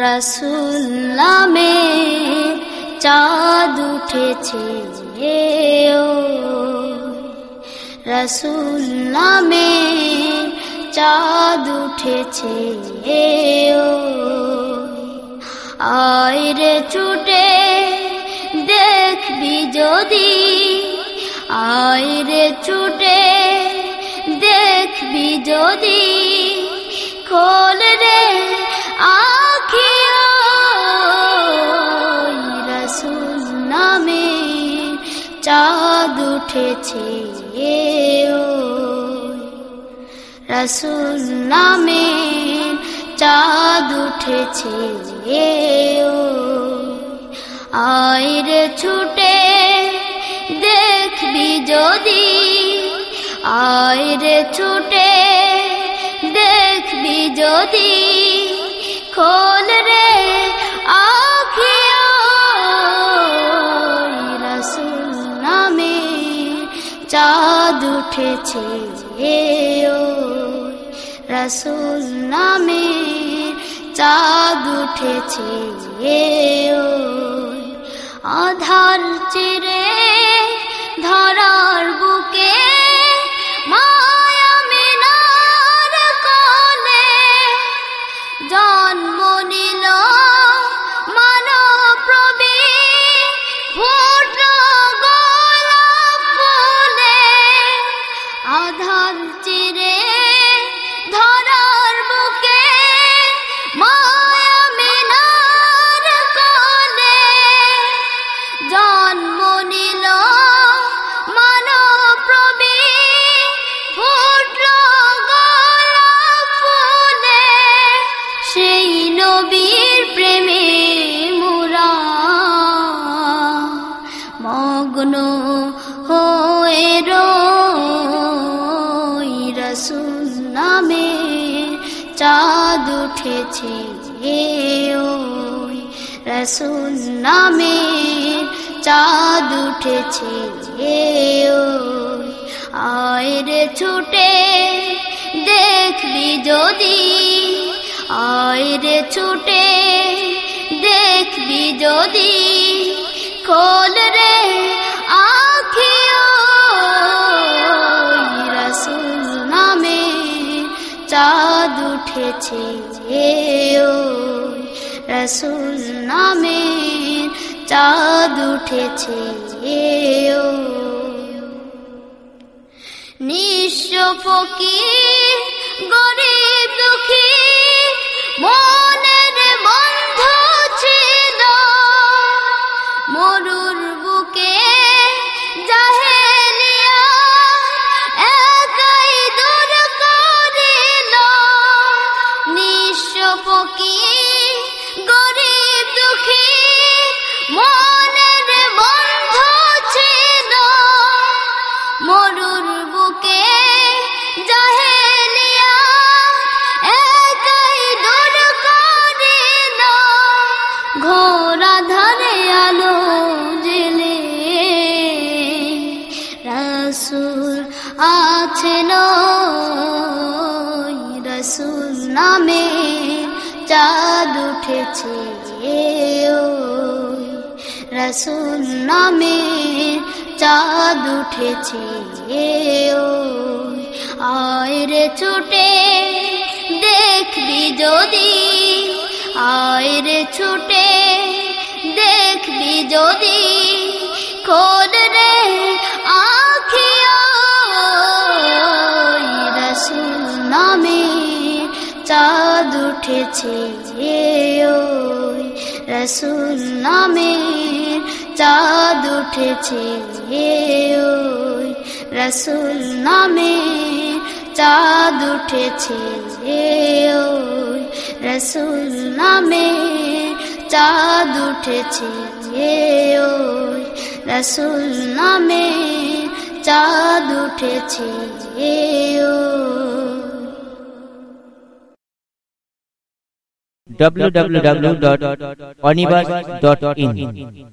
রসুল নামে চাঁদ উঠেছে ও। রসুল নামে চাঁদ উঠেছে ও। আয়রে ছুটে দেখবি যদি আয়রে ছুটে দেখবি যদি, খোল চাঁদ উঠেছে রসুল নামে চাঁদ উঠেছে আয়রে ছুটে দেখবি যদি আয়রে ছুটে দেখবি যদি, খোল উঠেছে রসুল নামে চাঁদ উঠেছে ও আধার চিরে ধরার মগ্ন হয়ে রসুল নামে চাঁদ উঠেছে ওই রসুল নামে চাঁদ উঠেছে ওই। আয়রে ছুটে দেখবি যদি আয়রে ছুটে দেখবি যদি খোল রে আখিও রসুল নামে চাঁদ উঠেছে ও রসুল নামে চাঁদ উঠেছে ও নিঃস্ব ফকির, গরিব দুঃখী রসুল আছেন রসুল নামে চাঁদ উঠেছে রসুল নামে চাঁদ উঠেছে ওই আয়রে ছুটে দেখবি যদি আয়রে ছুটে দেখবি যদি খোল চাঁদ উঠেছে ওই রসুল নামে চাঁদ উঠেছে ওই রসুল নামে চাঁদ উঠেছে ওই রসুল নামে চাঁদ উঠেছে ওই রসুল নামে চাঁদ উঠেছে www.onibus.in